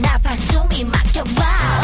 나파 숨이 막혀와.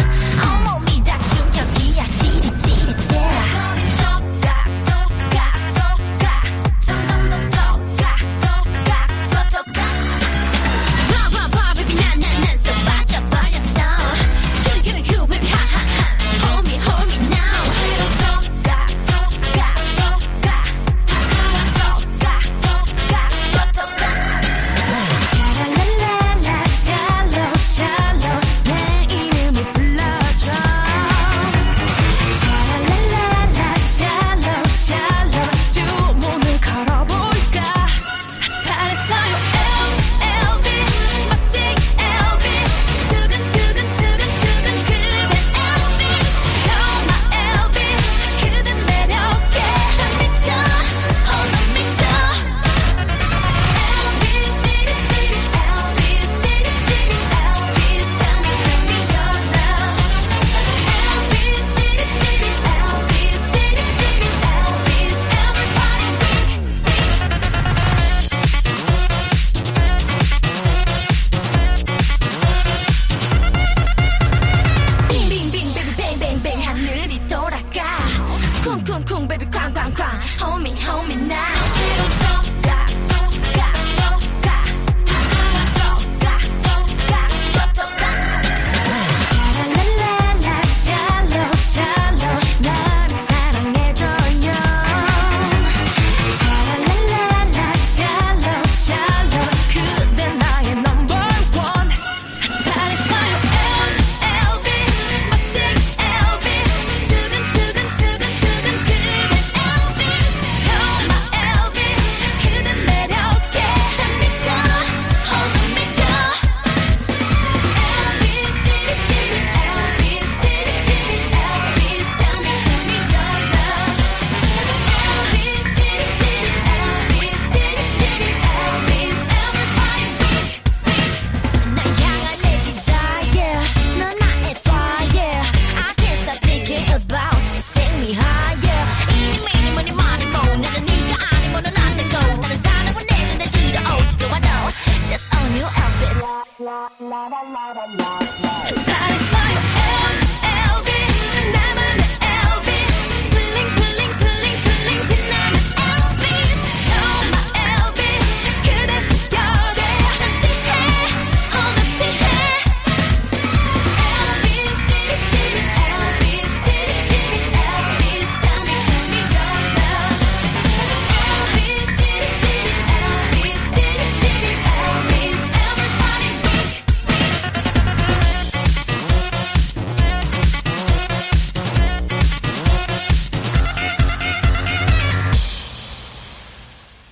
la la la la la la.